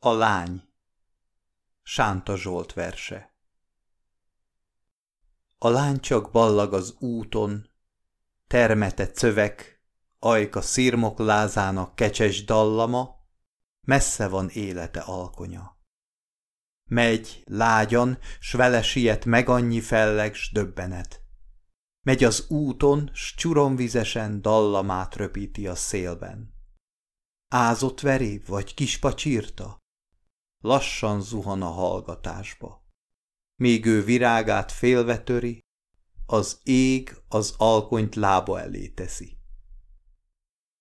A lány Sánta Zsolt verse A lány csak ballag az úton, termete cövek, ajka szirmok lázának kecses dallama, messze van élete alkonya. Megy lágyan, s vele siet meg annyi felleg, s döbbenet. Megy az úton, s csuromvizesen dallamát röpíti a szélben. Ázott veréb vagy kispacsírta? Lassan zuhan a hallgatásba. Míg ő virágát félve töri, az ég az alkonyt lába elé teszi.